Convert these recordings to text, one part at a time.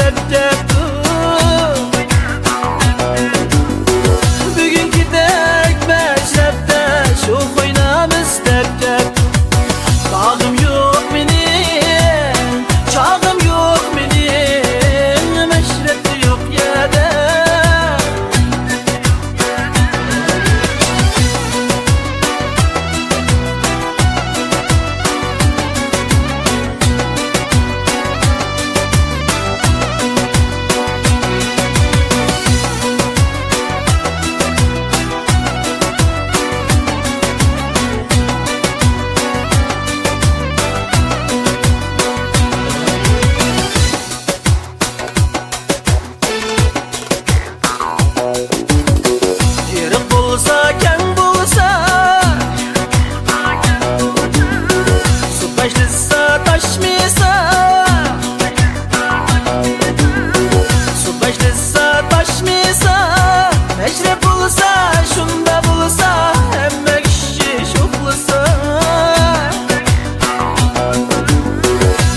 death, death. taş misa Mecre bulsa şunda bulsa Emmek işi şuflusa.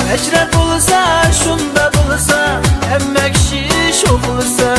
Mecre bulsa şunda bulsa Emmek işi şuflusa.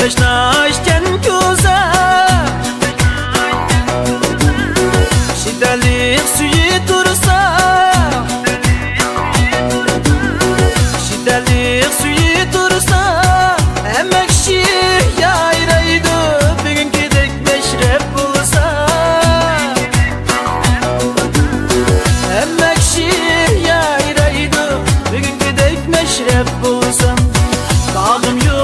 peşnaşken güzel Şidelik suyu dursa. Şidelik suyu dursa. Emek şi yayraydı Bir gün gidek meşrep bulsa Emek şi yayraydı Bir gün gidek meşrep bulsa Dağım yok